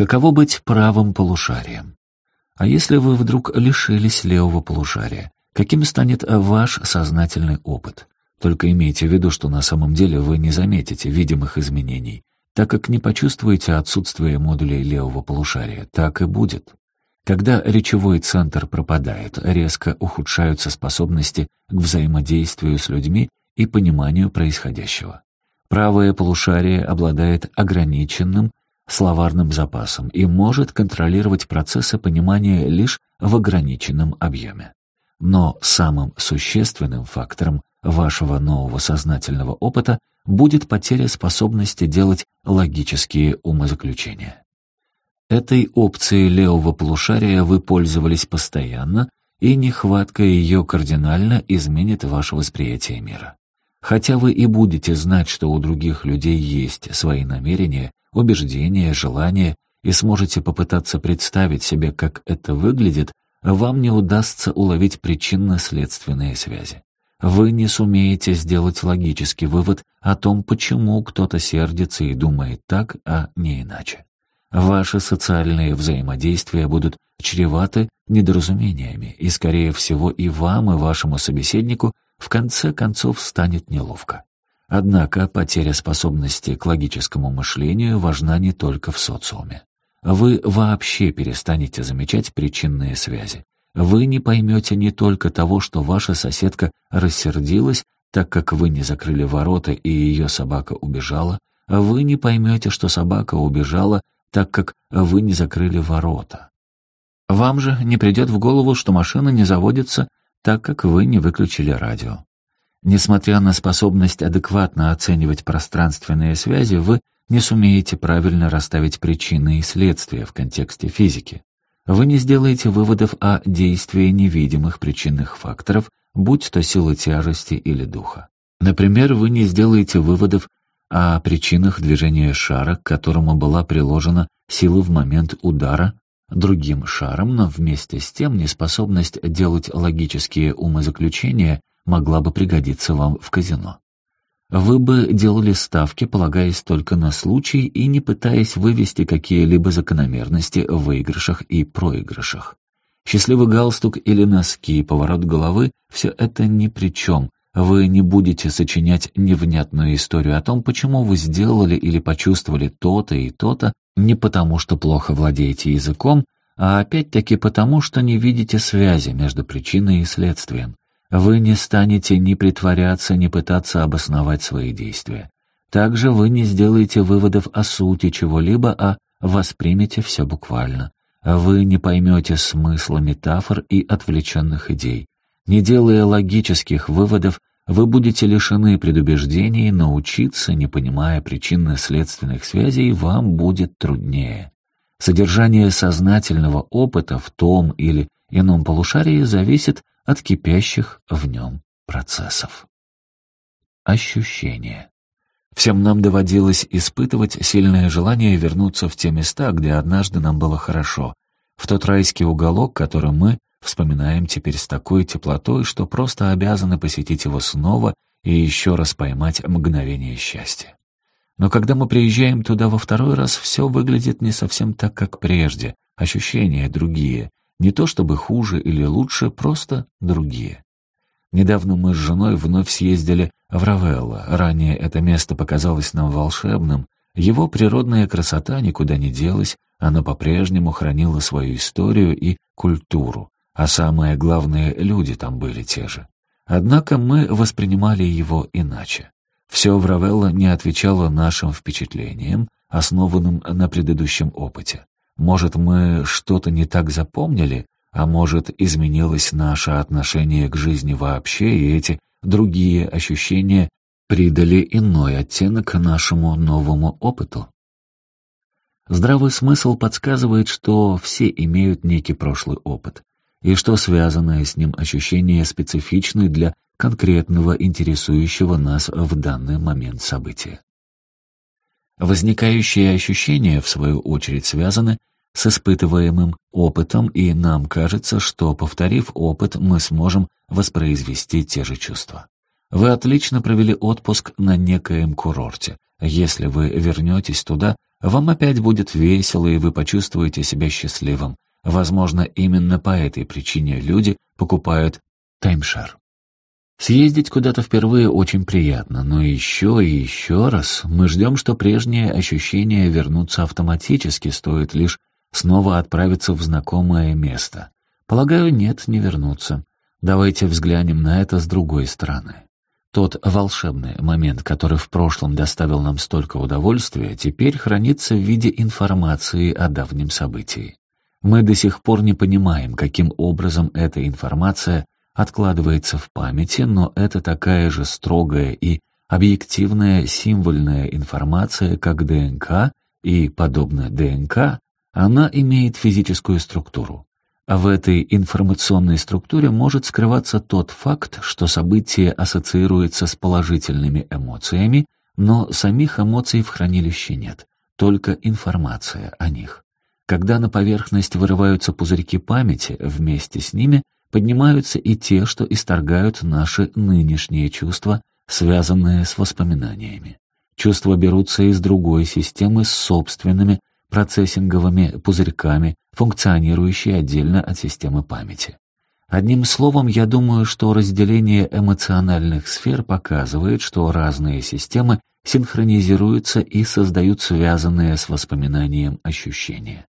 Каково быть правым полушарием? А если вы вдруг лишились левого полушария, каким станет ваш сознательный опыт? Только имейте в виду, что на самом деле вы не заметите видимых изменений, так как не почувствуете отсутствие модулей левого полушария. Так и будет. Когда речевой центр пропадает, резко ухудшаются способности к взаимодействию с людьми и пониманию происходящего. Правое полушарие обладает ограниченным словарным запасом и может контролировать процессы понимания лишь в ограниченном объеме. Но самым существенным фактором вашего нового сознательного опыта будет потеря способности делать логические умозаключения. Этой опцией левого полушария вы пользовались постоянно, и нехватка ее кардинально изменит ваше восприятие мира. Хотя вы и будете знать, что у других людей есть свои намерения, убеждения, желания, и сможете попытаться представить себе, как это выглядит, вам не удастся уловить причинно-следственные связи. Вы не сумеете сделать логический вывод о том, почему кто-то сердится и думает так, а не иначе. Ваши социальные взаимодействия будут чреваты недоразумениями, и, скорее всего, и вам, и вашему собеседнику в конце концов станет неловко. Однако потеря способности к логическому мышлению важна не только в социуме. Вы вообще перестанете замечать причинные связи. Вы не поймете не только того, что ваша соседка рассердилась, так как вы не закрыли ворота и ее собака убежала, а вы не поймете, что собака убежала, так как вы не закрыли ворота. Вам же не придет в голову, что машина не заводится, так как вы не выключили радио. Несмотря на способность адекватно оценивать пространственные связи, вы не сумеете правильно расставить причины и следствия в контексте физики. Вы не сделаете выводов о действии невидимых причинных факторов, будь то силы тяжести или духа. Например, вы не сделаете выводов о причинах движения шара, к которому была приложена сила в момент удара другим шаром, но вместе с тем неспособность делать логические умозаключения могла бы пригодиться вам в казино. Вы бы делали ставки, полагаясь только на случай и не пытаясь вывести какие-либо закономерности в выигрышах и проигрышах. Счастливый галстук или носки, поворот головы — все это ни при чем. Вы не будете сочинять невнятную историю о том, почему вы сделали или почувствовали то-то и то-то, не потому что плохо владеете языком, а опять-таки потому, что не видите связи между причиной и следствием. Вы не станете ни притворяться, ни пытаться обосновать свои действия. Также вы не сделаете выводов о сути чего-либо, а воспримете все буквально. Вы не поймете смысла метафор и отвлеченных идей. Не делая логических выводов, вы будете лишены предубеждений, научиться, не понимая причинно-следственных связей, вам будет труднее. Содержание сознательного опыта в том или ином полушарии зависит от кипящих в нем процессов. Ощущение. Всем нам доводилось испытывать сильное желание вернуться в те места, где однажды нам было хорошо, в тот райский уголок, который мы вспоминаем теперь с такой теплотой, что просто обязаны посетить его снова и еще раз поймать мгновение счастья. Но когда мы приезжаем туда во второй раз, все выглядит не совсем так, как прежде, ощущения другие, не то чтобы хуже или лучше, просто другие. Недавно мы с женой вновь съездили в Равелло. Ранее это место показалось нам волшебным. Его природная красота никуда не делась, она по-прежнему хранила свою историю и культуру. А самое главное, люди там были те же. Однако мы воспринимали его иначе. Все в Равелло не отвечало нашим впечатлениям, основанным на предыдущем опыте. Может, мы что-то не так запомнили? А может, изменилось наше отношение к жизни вообще, и эти другие ощущения придали иной оттенок нашему новому опыту? Здравый смысл подсказывает, что все имеют некий прошлый опыт, и что связанное с ним ощущение специфичны для конкретного интересующего нас в данный момент события. Возникающие ощущения, в свою очередь, связаны с испытываемым опытом, и нам кажется, что, повторив опыт, мы сможем воспроизвести те же чувства. Вы отлично провели отпуск на некоем курорте. Если вы вернетесь туда, вам опять будет весело, и вы почувствуете себя счастливым. Возможно, именно по этой причине люди покупают таймшар. Съездить куда-то впервые очень приятно, но еще и еще раз мы ждем, что прежние ощущения вернутся автоматически, стоит лишь снова отправиться в знакомое место. Полагаю, нет, не вернуться. Давайте взглянем на это с другой стороны. Тот волшебный момент, который в прошлом доставил нам столько удовольствия, теперь хранится в виде информации о давнем событии. Мы до сих пор не понимаем, каким образом эта информация откладывается в памяти, но это такая же строгая и объективная символьная информация, как ДНК, и, подобно ДНК, она имеет физическую структуру. А в этой информационной структуре может скрываться тот факт, что событие ассоциируется с положительными эмоциями, но самих эмоций в хранилище нет, только информация о них. Когда на поверхность вырываются пузырьки памяти, вместе с ними поднимаются и те, что исторгают наши нынешние чувства, связанные с воспоминаниями. Чувства берутся из другой системы с собственными, процессинговыми пузырьками, функционирующие отдельно от системы памяти. Одним словом, я думаю, что разделение эмоциональных сфер показывает, что разные системы синхронизируются и создают связанные с воспоминанием ощущения.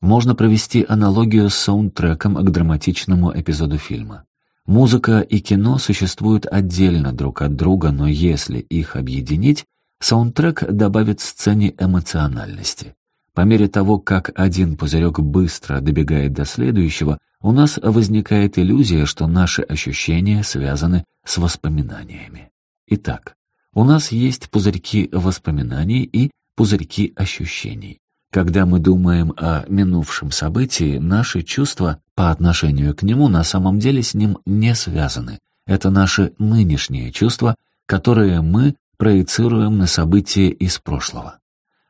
Можно провести аналогию с саундтреком к драматичному эпизоду фильма. Музыка и кино существуют отдельно друг от друга, но если их объединить, саундтрек добавит сцене эмоциональности. По мере того, как один пузырек быстро добегает до следующего, у нас возникает иллюзия, что наши ощущения связаны с воспоминаниями. Итак, у нас есть пузырьки воспоминаний и пузырьки ощущений. Когда мы думаем о минувшем событии, наши чувства по отношению к нему на самом деле с ним не связаны. Это наши нынешние чувства, которые мы проецируем на события из прошлого.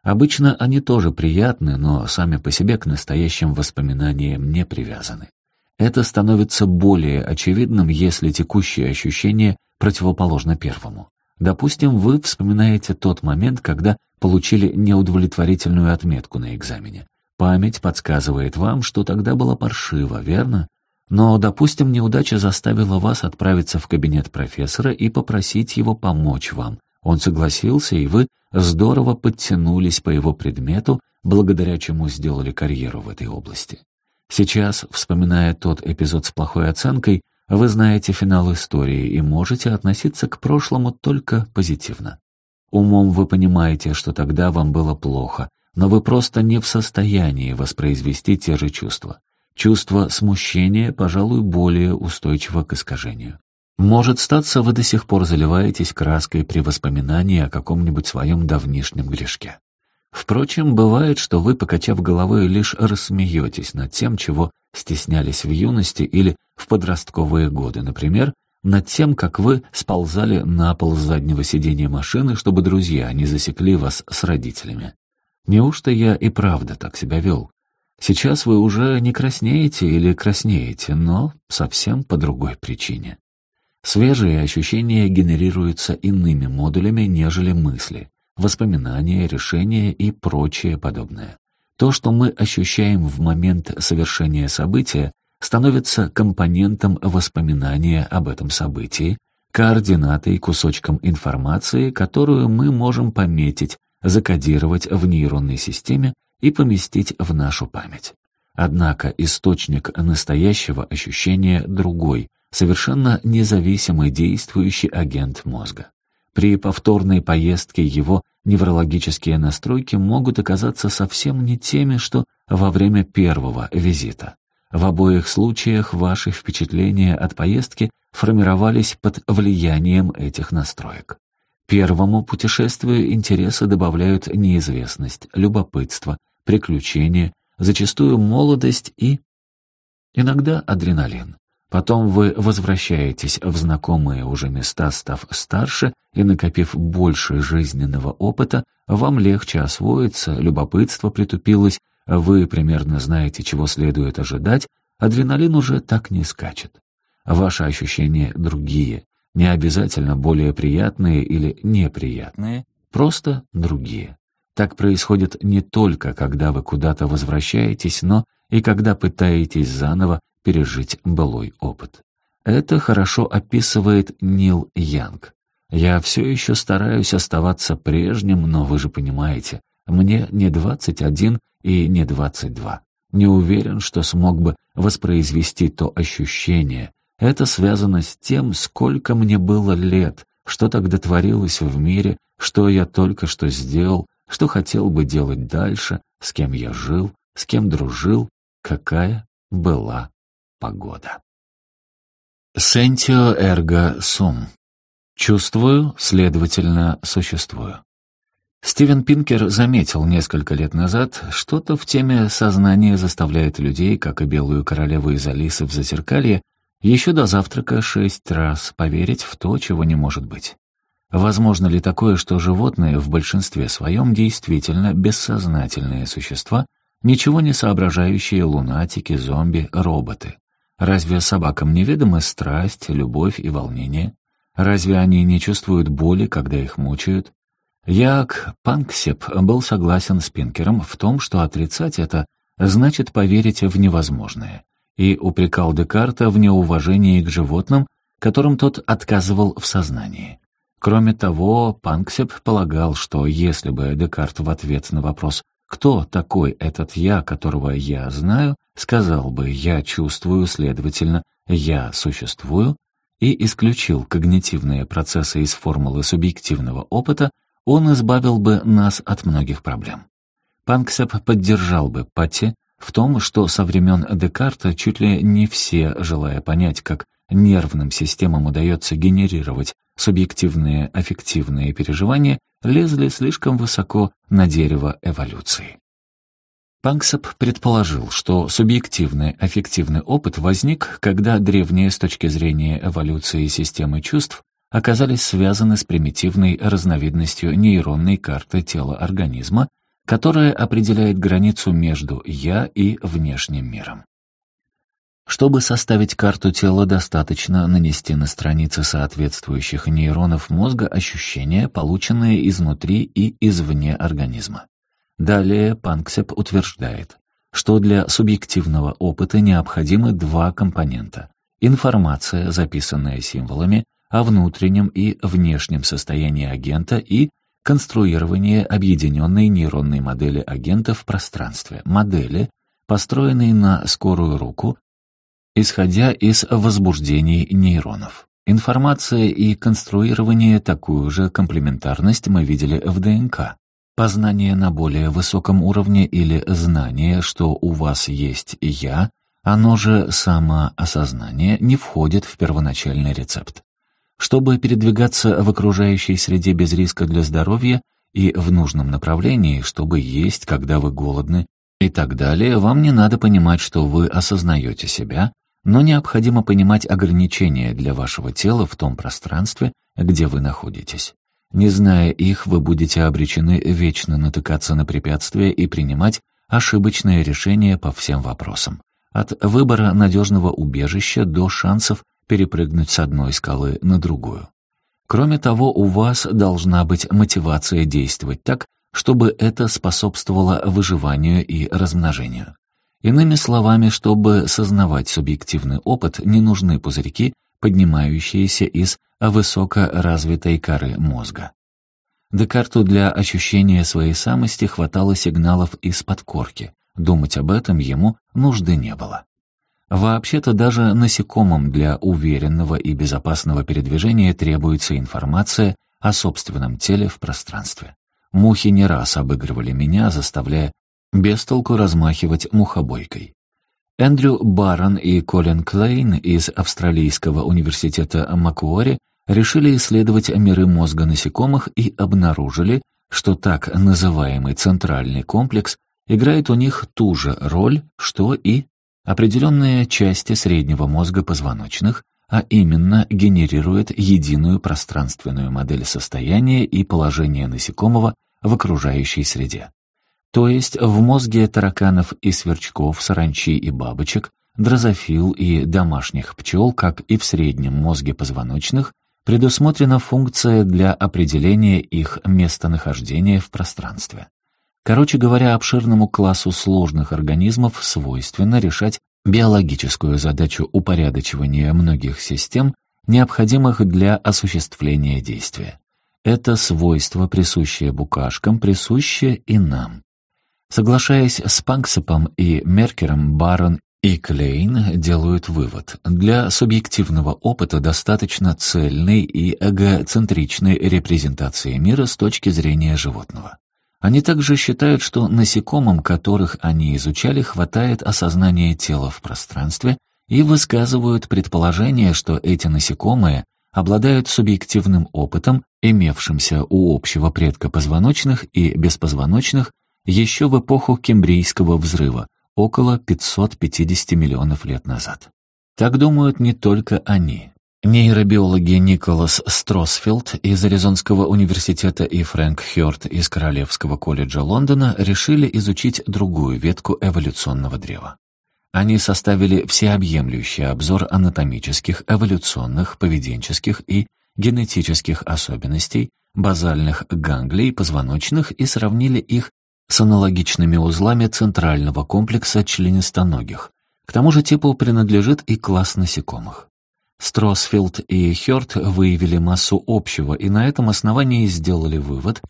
Обычно они тоже приятны, но сами по себе к настоящим воспоминаниям не привязаны. Это становится более очевидным, если текущее ощущение противоположно первому. Допустим, вы вспоминаете тот момент, когда получили неудовлетворительную отметку на экзамене. Память подсказывает вам, что тогда было паршиво, верно? Но, допустим, неудача заставила вас отправиться в кабинет профессора и попросить его помочь вам – он согласился, и вы здорово подтянулись по его предмету, благодаря чему сделали карьеру в этой области. Сейчас, вспоминая тот эпизод с плохой оценкой, вы знаете финал истории и можете относиться к прошлому только позитивно. Умом вы понимаете, что тогда вам было плохо, но вы просто не в состоянии воспроизвести те же чувства. Чувство смущения, пожалуй, более устойчиво к искажению. Может статься, вы до сих пор заливаетесь краской при воспоминании о каком-нибудь своем давнишнем грешке. Впрочем, бывает, что вы, покачав головой, лишь рассмеетесь над тем, чего стеснялись в юности или в подростковые годы, например, над тем, как вы сползали на пол заднего сидения машины, чтобы друзья не засекли вас с родителями. Неужто я и правда так себя вел? Сейчас вы уже не краснеете или краснеете, но совсем по другой причине. Свежие ощущения генерируются иными модулями, нежели мысли, воспоминания, решения и прочее подобное. То, что мы ощущаем в момент совершения события, становится компонентом воспоминания об этом событии, координатой кусочком информации, которую мы можем пометить, закодировать в нейронной системе и поместить в нашу память. Однако источник настоящего ощущения другой — совершенно независимый действующий агент мозга. При повторной поездке его неврологические настройки могут оказаться совсем не теми, что во время первого визита. В обоих случаях ваши впечатления от поездки формировались под влиянием этих настроек. Первому путешествию интересы добавляют неизвестность, любопытство, приключения, зачастую молодость и иногда адреналин. Потом вы возвращаетесь в знакомые уже места, став старше и накопив больше жизненного опыта, вам легче освоиться, любопытство притупилось, вы примерно знаете, чего следует ожидать, адреналин уже так не скачет. Ваши ощущения другие, не обязательно более приятные или неприятные, просто другие. Так происходит не только, когда вы куда-то возвращаетесь, но и когда пытаетесь заново пережить былой опыт. Это хорошо описывает Нил Янг. Я все еще стараюсь оставаться прежним, но вы же понимаете, мне не 21 и не 22. Не уверен, что смог бы воспроизвести то ощущение. Это связано с тем, сколько мне было лет, что тогда творилось в мире, что я только что сделал, что хотел бы делать дальше, с кем я жил, с кем дружил, какая была погода. Sentio ergo sum. Чувствую, следовательно, существую. Стивен Пинкер заметил несколько лет назад, что-то в теме сознания заставляет людей, как и белую королеву из Алисы в Зазеркалье, еще до завтрака шесть раз поверить в то, чего не может быть. Возможно ли такое, что животные в большинстве своем действительно бессознательные существа, ничего не соображающие лунатики, зомби, роботы? Разве собакам неведома страсть, любовь и волнение? Разве они не чувствуют боли, когда их мучают? Як Панксеп был согласен с Пинкером в том, что отрицать это значит поверить в невозможное, и упрекал Декарта в неуважении к животным, которым тот отказывал в сознании. Кроме того, Панксеп полагал, что если бы Декарт в ответ на вопрос кто такой этот «я», которого я знаю, сказал бы «я чувствую», следовательно, «я существую», и исключил когнитивные процессы из формулы субъективного опыта, он избавил бы нас от многих проблем. Панксеп поддержал бы Патти в том, что со времен Декарта чуть ли не все, желая понять, как нервным системам удается генерировать субъективные аффективные переживания, лезли слишком высоко на дерево эволюции. Панксоп предположил, что субъективный аффективный опыт возник, когда древние с точки зрения эволюции системы чувств оказались связаны с примитивной разновидностью нейронной карты тела организма, которая определяет границу между «я» и внешним миром. Чтобы составить карту тела, достаточно нанести на страницы соответствующих нейронов мозга ощущения, полученные изнутри и извне организма. Далее Панксеп утверждает, что для субъективного опыта необходимы два компонента — информация, записанная символами, о внутреннем и внешнем состоянии агента и конструирование объединенной нейронной модели агента в пространстве, модели, построенной на скорую руку, исходя из возбуждений нейронов. Информация и конструирование такую же комплементарность мы видели в ДНК. Познание на более высоком уровне или знание, что у вас есть «я», оно же самоосознание, не входит в первоначальный рецепт. Чтобы передвигаться в окружающей среде без риска для здоровья и в нужном направлении, чтобы есть, когда вы голодны, и так далее, вам не надо понимать, что вы осознаете себя, но необходимо понимать ограничения для вашего тела в том пространстве, где вы находитесь. Не зная их, вы будете обречены вечно натыкаться на препятствия и принимать ошибочные решения по всем вопросам. От выбора надежного убежища до шансов перепрыгнуть с одной скалы на другую. Кроме того, у вас должна быть мотивация действовать так, чтобы это способствовало выживанию и размножению. Иными словами, чтобы сознавать субъективный опыт, не нужны пузырьки, поднимающиеся из высокоразвитой коры мозга. Декарту для ощущения своей самости хватало сигналов из-под корки. Думать об этом ему нужды не было. Вообще-то даже насекомым для уверенного и безопасного передвижения требуется информация о собственном теле в пространстве. Мухи не раз обыгрывали меня, заставляя бестолку размахивать мухобойкой. Эндрю Барон и Колин Клейн из Австралийского университета Макуори решили исследовать миры мозга насекомых и обнаружили, что так называемый центральный комплекс играет у них ту же роль, что и определенные части среднего мозга позвоночных, а именно генерирует единую пространственную модель состояния и положения насекомого в окружающей среде. То есть в мозге тараканов и сверчков, саранчи и бабочек, дрозофил и домашних пчел, как и в среднем мозге позвоночных, предусмотрена функция для определения их местонахождения в пространстве. Короче говоря, обширному классу сложных организмов свойственно решать биологическую задачу упорядочивания многих систем, необходимых для осуществления действия. Это свойство, присущее букашкам, присущее и нам. Соглашаясь с Панксепом и Меркером, Барон и Клейн делают вывод. Для субъективного опыта достаточно цельной и эгоцентричной репрезентации мира с точки зрения животного. Они также считают, что насекомым, которых они изучали, хватает осознания тела в пространстве и высказывают предположение, что эти насекомые обладают субъективным опытом, имевшимся у общего предка позвоночных и беспозвоночных, еще в эпоху Кембрийского взрыва, около 550 миллионов лет назад. Так думают не только они. Нейробиологи Николас Стросфилд из Аризонского университета и Фрэнк Хёрд из Королевского колледжа Лондона решили изучить другую ветку эволюционного древа. Они составили всеобъемлющий обзор анатомических, эволюционных, поведенческих и генетических особенностей базальных ганглий позвоночных и сравнили их с аналогичными узлами центрального комплекса членистоногих. К тому же Типл принадлежит и класс насекомых. Стросфилд и Хёрт выявили массу общего и на этом основании сделали вывод,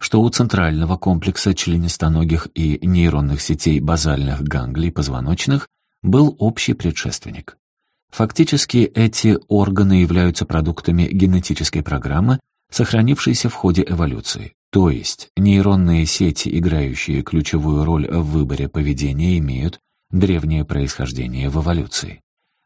что у центрального комплекса членистоногих и нейронных сетей базальных ганглий позвоночных был общий предшественник. Фактически эти органы являются продуктами генетической программы, сохранившейся в ходе эволюции. То есть нейронные сети, играющие ключевую роль в выборе поведения, имеют древнее происхождение в эволюции.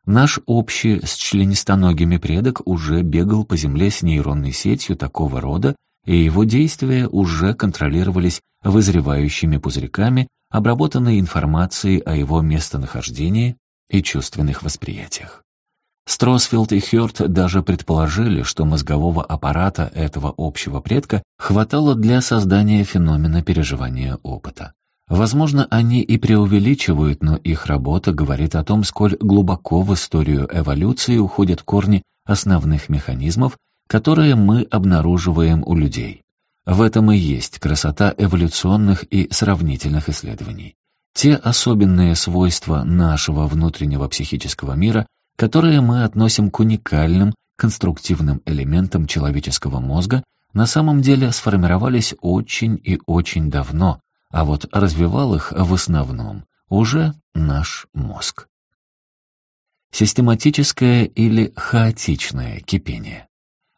Наш общий с членистоногими предок уже бегал по земле с нейронной сетью такого рода, и его действия уже контролировались вызревающими пузырьками, обработанной информацией о его местонахождении и чувственных восприятиях. Стросфилд и Хёрд даже предположили, что мозгового аппарата этого общего предка хватало для создания феномена переживания опыта. Возможно, они и преувеличивают, но их работа говорит о том, сколь глубоко в историю эволюции уходят корни основных механизмов, которые мы обнаруживаем у людей. В этом и есть красота эволюционных и сравнительных исследований. Те особенные свойства нашего внутреннего психического мира, которые мы относим к уникальным конструктивным элементам человеческого мозга, на самом деле сформировались очень и очень давно, а вот развивал их в основном уже наш мозг. Систематическое или хаотичное кипение.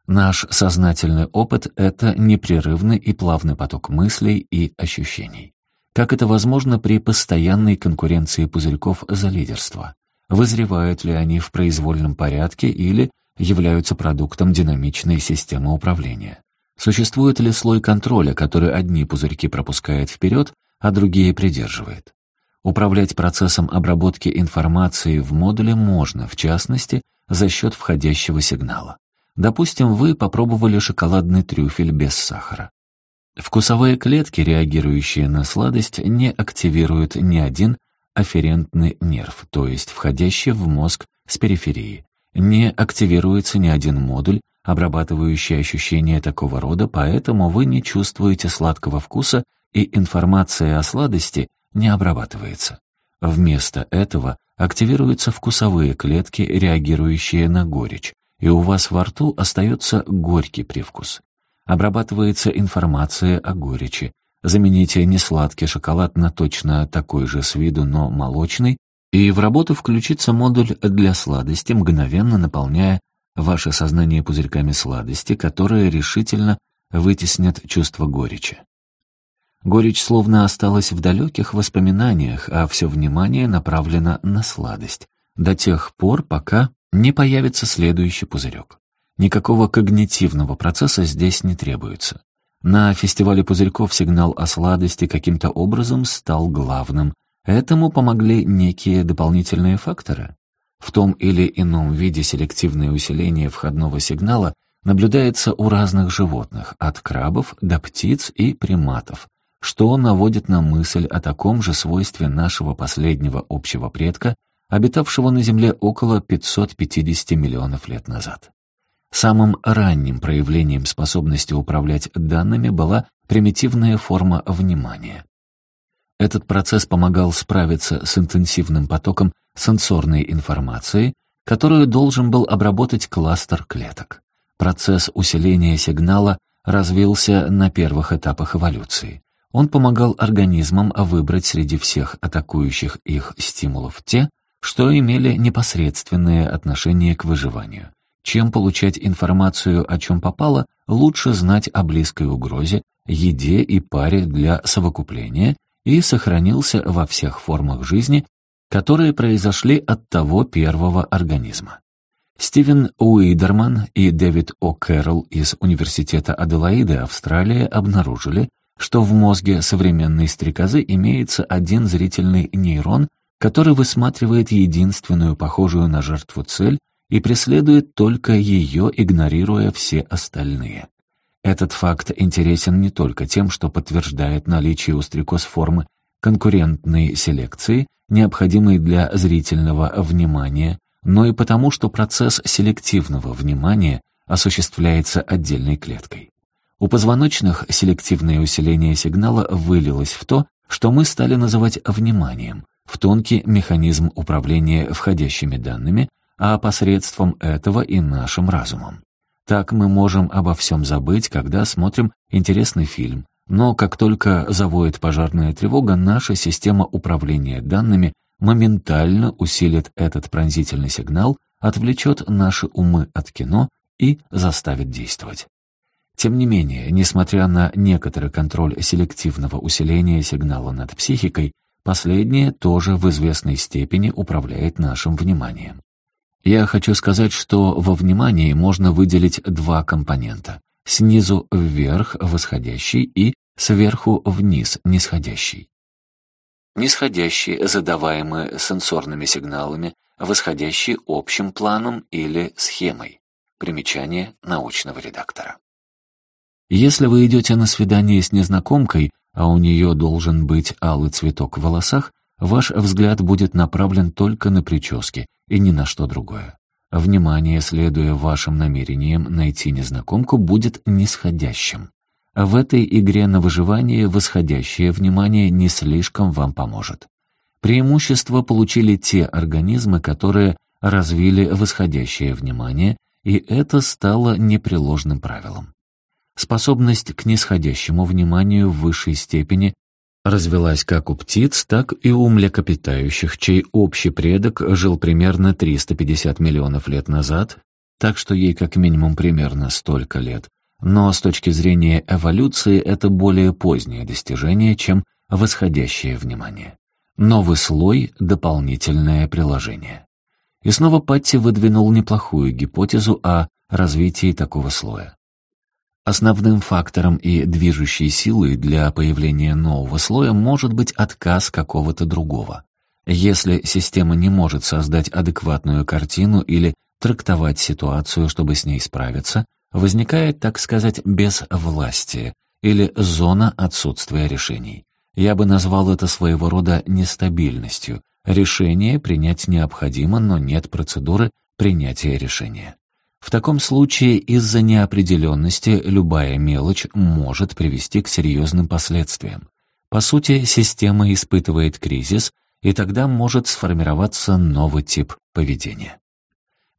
Наш сознательный опыт — это непрерывный и плавный поток мыслей и ощущений. Как это возможно при постоянной конкуренции пузырьков за лидерство? вызревают ли они в произвольном порядке или являются продуктом динамичной системы управления. Существует ли слой контроля, который одни пузырьки пропускает вперед, а другие придерживает? Управлять процессом обработки информации в модуле можно, в частности, за счет входящего сигнала. Допустим, вы попробовали шоколадный трюфель без сахара. Вкусовые клетки, реагирующие на сладость, не активируют ни один афферентный нерв, то есть входящий в мозг с периферии. Не активируется ни один модуль, обрабатывающий ощущения такого рода, поэтому вы не чувствуете сладкого вкуса и информация о сладости не обрабатывается. Вместо этого активируются вкусовые клетки, реагирующие на горечь, и у вас во рту остается горький привкус. Обрабатывается информация о горечи, Замените несладкий шоколад на точно такой же с виду, но молочный, и в работу включится модуль для сладости, мгновенно наполняя ваше сознание пузырьками сладости, которые решительно вытеснят чувство горечи. Горечь словно осталась в далеких воспоминаниях, а все внимание направлено на сладость, до тех пор, пока не появится следующий пузырек. Никакого когнитивного процесса здесь не требуется. На фестивале пузырьков сигнал о сладости каким-то образом стал главным. Этому помогли некие дополнительные факторы. В том или ином виде селективное усиление входного сигнала наблюдается у разных животных, от крабов до птиц и приматов, что наводит на мысль о таком же свойстве нашего последнего общего предка, обитавшего на Земле около 550 миллионов лет назад. Самым ранним проявлением способности управлять данными была примитивная форма внимания. Этот процесс помогал справиться с интенсивным потоком сенсорной информации, которую должен был обработать кластер клеток. Процесс усиления сигнала развился на первых этапах эволюции. Он помогал организмам выбрать среди всех атакующих их стимулов те, что имели непосредственное отношение к выживанию. Чем получать информацию, о чем попало, лучше знать о близкой угрозе, еде и паре для совокупления и сохранился во всех формах жизни, которые произошли от того первого организма. Стивен Уидерман и Дэвид О'Кэрролл из Университета Аделаиды, Австралия, обнаружили, что в мозге современной стрекозы имеется один зрительный нейрон, который высматривает единственную похожую на жертву цель и преследует только ее, игнорируя все остальные. Этот факт интересен не только тем, что подтверждает наличие у стрекоз формы конкурентной селекции, необходимой для зрительного внимания, но и потому, что процесс селективного внимания осуществляется отдельной клеткой. У позвоночных селективное усиление сигнала вылилось в то, что мы стали называть вниманием, в тонкий механизм управления входящими данными, а посредством этого и нашим разумом. Так мы можем обо всем забыть, когда смотрим интересный фильм. Но как только завоет пожарная тревога, наша система управления данными моментально усилит этот пронзительный сигнал, отвлечет наши умы от кино и заставит действовать. Тем не менее, несмотря на некоторый контроль селективного усиления сигнала над психикой, последнее тоже в известной степени управляет нашим вниманием. Я хочу сказать, что во внимании можно выделить два компонента. Снизу вверх – восходящий и сверху вниз – нисходящий. Нисходящий, задаваемый сенсорными сигналами, восходящий общим планом или схемой. Примечание научного редактора. Если вы идете на свидание с незнакомкой, а у нее должен быть алый цветок в волосах, ваш взгляд будет направлен только на прически, и ни на что другое. Внимание, следуя вашим намерениям найти незнакомку, будет нисходящим. В этой игре на выживание восходящее внимание не слишком вам поможет. Преимущество получили те организмы, которые развили восходящее внимание, и это стало непреложным правилом. Способность к нисходящему вниманию в высшей степени развелась как у птиц, так и у млекопитающих, чей общий предок жил примерно 350 миллионов лет назад, так что ей как минимум примерно столько лет. Но с точки зрения эволюции это более позднее достижение, чем восходящее внимание. Новый слой — дополнительное приложение. И снова Патти выдвинул неплохую гипотезу о развитии такого слоя. Основным фактором и движущей силой для появления нового слоя может быть отказ какого-то другого. Если система не может создать адекватную картину или трактовать ситуацию, чтобы с ней справиться, возникает, так сказать, безвластие или зона отсутствия решений. Я бы назвал это своего рода нестабильностью. Решение принять необходимо, но нет процедуры принятия решения. В таком случае из-за неопределенности любая мелочь может привести к серьезным последствиям. По сути, система испытывает кризис, и тогда может сформироваться новый тип поведения.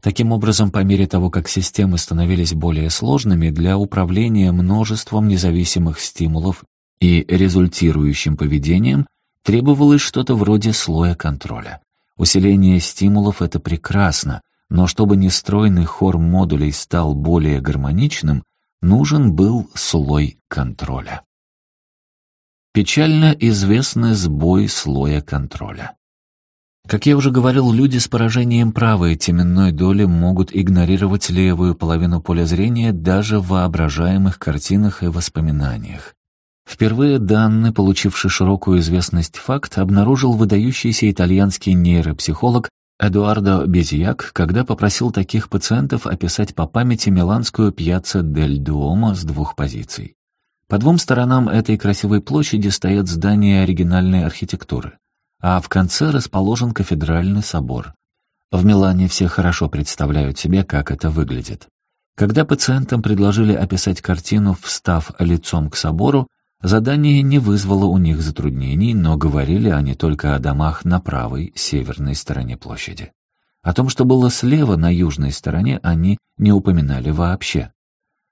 Таким образом, по мере того, как системы становились более сложными для управления множеством независимых стимулов и результирующим поведением, требовалось что-то вроде слоя контроля. Усиление стимулов — это прекрасно, но чтобы нестройный хор модулей стал более гармоничным, нужен был слой контроля. Печально известный сбой слоя контроля. Как я уже говорил, люди с поражением правой теменной доли могут игнорировать левую половину поля зрения даже в воображаемых картинах и воспоминаниях. Впервые Данны, получивший широкую известность факт, обнаружил выдающийся итальянский нейропсихолог Эдуардо Безияк, когда попросил таких пациентов описать по памяти миланскую пьяцца Дель Дуомо с двух позиций. По двум сторонам этой красивой площади стоят здания оригинальной архитектуры, а в конце расположен кафедральный собор. В Милане все хорошо представляют себе, как это выглядит. Когда пациентам предложили описать картину, встав лицом к собору, Задание не вызвало у них затруднений, но говорили они только о домах на правой, северной стороне площади. О том, что было слева, на южной стороне, они не упоминали вообще.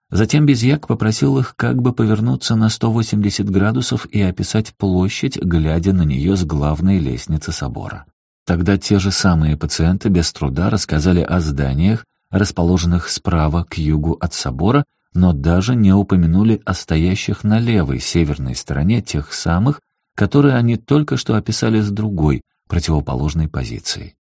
Затем Безьяк попросил их как бы повернуться на 180 градусов и описать площадь, глядя на нее с главной лестницы собора. Тогда те же самые пациенты без труда рассказали о зданиях, расположенных справа к югу от собора, но даже не упомянули о стоящих на левой, северной стороне тех самых, которые они только что описали с другой, противоположной позиции.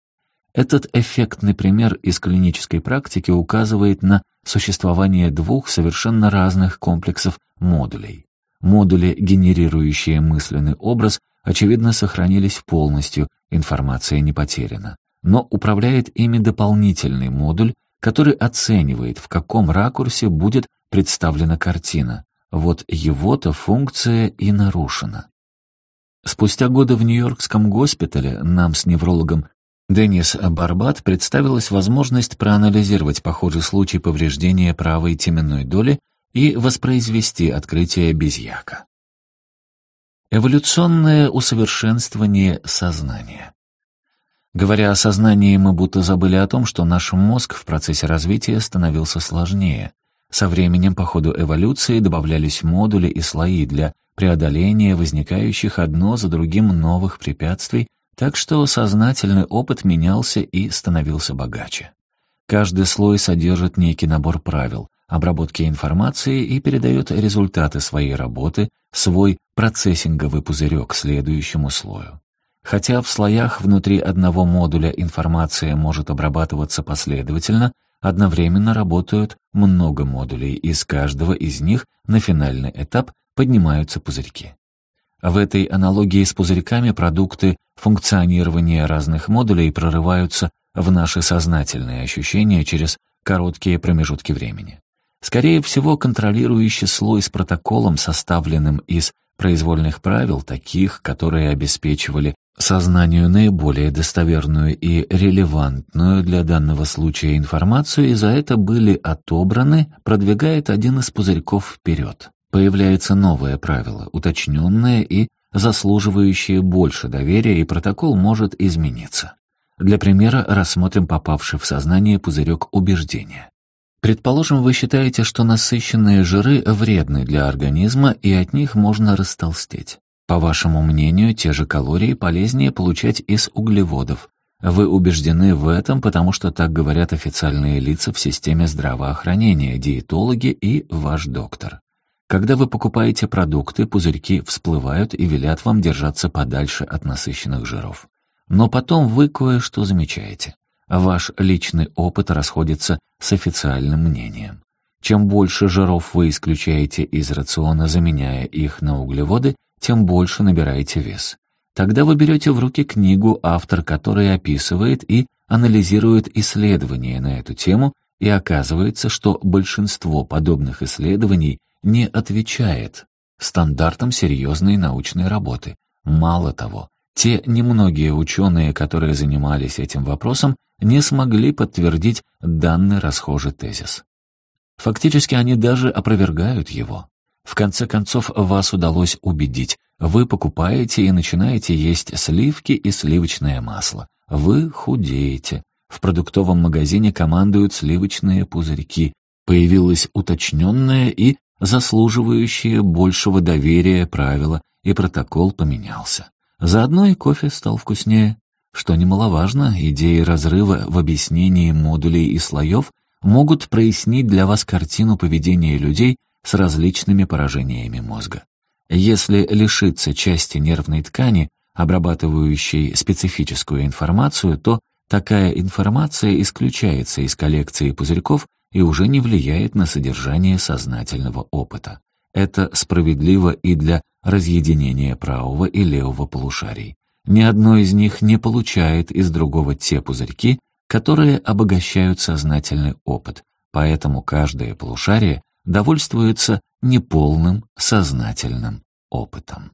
Этот эффектный пример из клинической практики указывает на существование двух совершенно разных комплексов модулей. Модули, генерирующие мысленный образ, очевидно, сохранились полностью, информация не потеряна. Но управляет ими дополнительный модуль, который оценивает, в каком ракурсе будет представлена картина. Вот его-то функция и нарушена. Спустя годы в Нью-Йоркском госпитале нам с неврологом Деннис Барбат представилась возможность проанализировать похожий случай повреждения правой теменной доли и воспроизвести открытие Безьяка. Эволюционное усовершенствование сознания. Говоря о сознании, мы будто забыли о том, что наш мозг в процессе развития становился сложнее. Со временем по ходу эволюции добавлялись модули и слои для преодоления возникающих одно за другим новых препятствий, так что сознательный опыт менялся и становился богаче. Каждый слой содержит некий набор правил, обработки информации и передает результаты своей работы, свой процессинговый пузырек следующему слою. Хотя в слоях внутри одного модуля информация может обрабатываться последовательно, одновременно работают много модулей, из каждого из них на финальный этап поднимаются пузырьки. В этой аналогии с пузырьками продукты функционирования разных модулей прорываются в наши сознательные ощущения через короткие промежутки времени. Скорее всего, контролирующий слой с протоколом, составленным из произвольных правил, таких, которые обеспечивали Сознанию наиболее достоверную и релевантную для данного случая информацию и за это были отобраны, продвигает один из пузырьков вперед. Появляется новое правило, уточненное и заслуживающее больше доверия, и протокол может измениться. Для примера рассмотрим попавший в сознание пузырек убеждения. Предположим, вы считаете, что насыщенные жиры вредны для организма, и от них можно растолстеть. По вашему мнению, те же калории полезнее получать из углеводов. Вы убеждены в этом, потому что так говорят официальные лица в системе здравоохранения, диетологи и ваш доктор. Когда вы покупаете продукты, пузырьки всплывают и велят вам держаться подальше от насыщенных жиров. Но потом вы кое-что замечаете. Ваш личный опыт расходится с официальным мнением. Чем больше жиров вы исключаете из рациона, заменяя их на углеводы, тем больше набираете вес. Тогда вы берете в руки книгу, автор которой описывает и анализирует исследования на эту тему, и оказывается, что большинство подобных исследований не отвечает стандартам серьезной научной работы. Мало того, те немногие ученые, которые занимались этим вопросом, не смогли подтвердить данный расхожий тезис. Фактически они даже опровергают его. В конце концов, вас удалось убедить. Вы покупаете и начинаете есть сливки и сливочное масло. Вы худеете. В продуктовом магазине командуют сливочные пузырьки. Появилось уточненное и заслуживающее большего доверия правило, и протокол поменялся. Заодно и кофе стал вкуснее. Что немаловажно, идеи разрыва в объяснении модулей и слоев могут прояснить для вас картину поведения людей с различными поражениями мозга. Если лишиться части нервной ткани, обрабатывающей специфическую информацию, то такая информация исключается из коллекции пузырьков и уже не влияет на содержание сознательного опыта. Это справедливо и для разъединения правого и левого полушарий. Ни одно из них не получает из другого те пузырьки, которые обогащают сознательный опыт, поэтому каждое полушарие довольствуются неполным сознательным опытом.